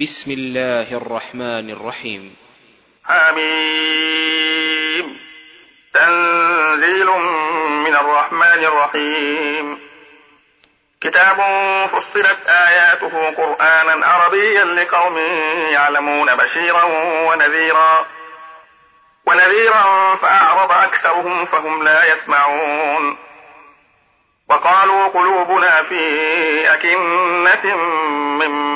بسم الله الرحمن الرحيم. حميم. تنزيل من الرحمن الرحيم. كتاب فصلت آياته قرآنا عربيا لقوم يعلمون بشيرا ونذيرا. ونذيرا فأعرض أكثرهم فهم لا يسمعون. وقالوا قلوبنا في أكنة مما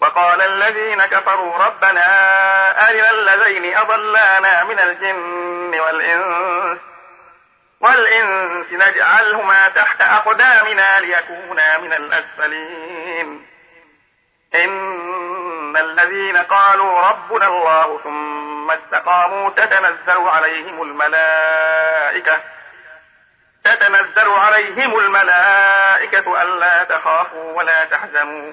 وقال الذين كفروا ربنا أرنا الذين أضلانا من الجن والإنس والإنس نجعلهما تحت أقدامنا ليكونا من الأسفلين. إن الذين قالوا ربنا الله ثم استقاموا تتنزل عليهم الملائكة تتنزل عليهم الملائكة ألا تخافوا ولا تحزنوا.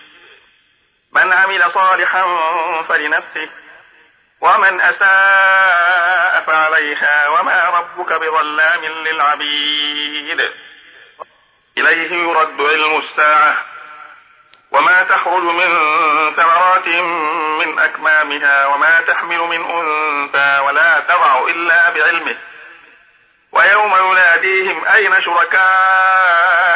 من عمل صالحا فلنفسه ومن أساء فعليها وما ربك بظلام للعبيد. إليه يرد علم الساعة وما تخرج من ثمرات من أكمامها وما تحمل من أنثى ولا تضع إلا بعلمه. ويوم يناديهم أين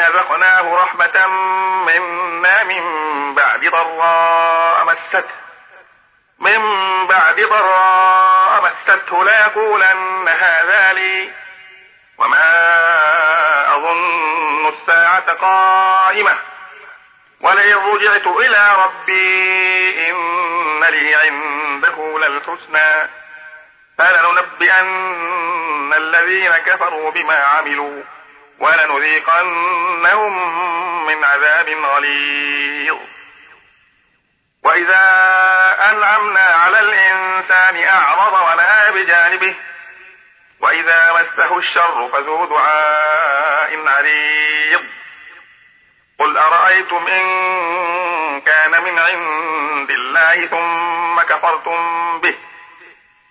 أذقناه رحمة منا من بعد ضراء مسته من بعد ضراء مسته ليقولن هذا لي وما أظن الساعة قائمة ولئن رجعت إلى ربي إن لي عنده للحسنى فلننبئن الذين كفروا بما عملوا ولنذيقنهم من عذاب غليظ. وإذا أنعمنا على الإنسان أعرض ونأى بجانبه وإذا مسه الشر فذو دعاء عريض. قل أرأيتم إن كان من عند الله ثم كفرتم به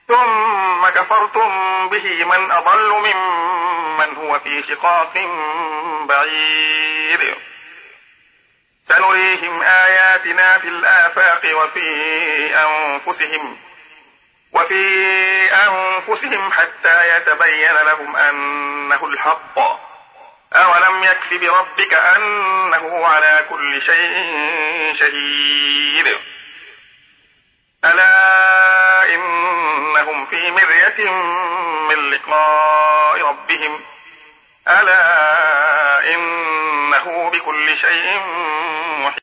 ثم كفرتم به من أضل ممن هو في شقاق بعيد. سنريهم آياتنا في الآفاق وفي أنفسهم وفي أنفسهم حتى يتبين لهم أنه الحق. أولم يكف بربك أنه على كل شيء شهيد. ألا إنهم في مرية من لقاء ربهم. ألا إنه بكل شيء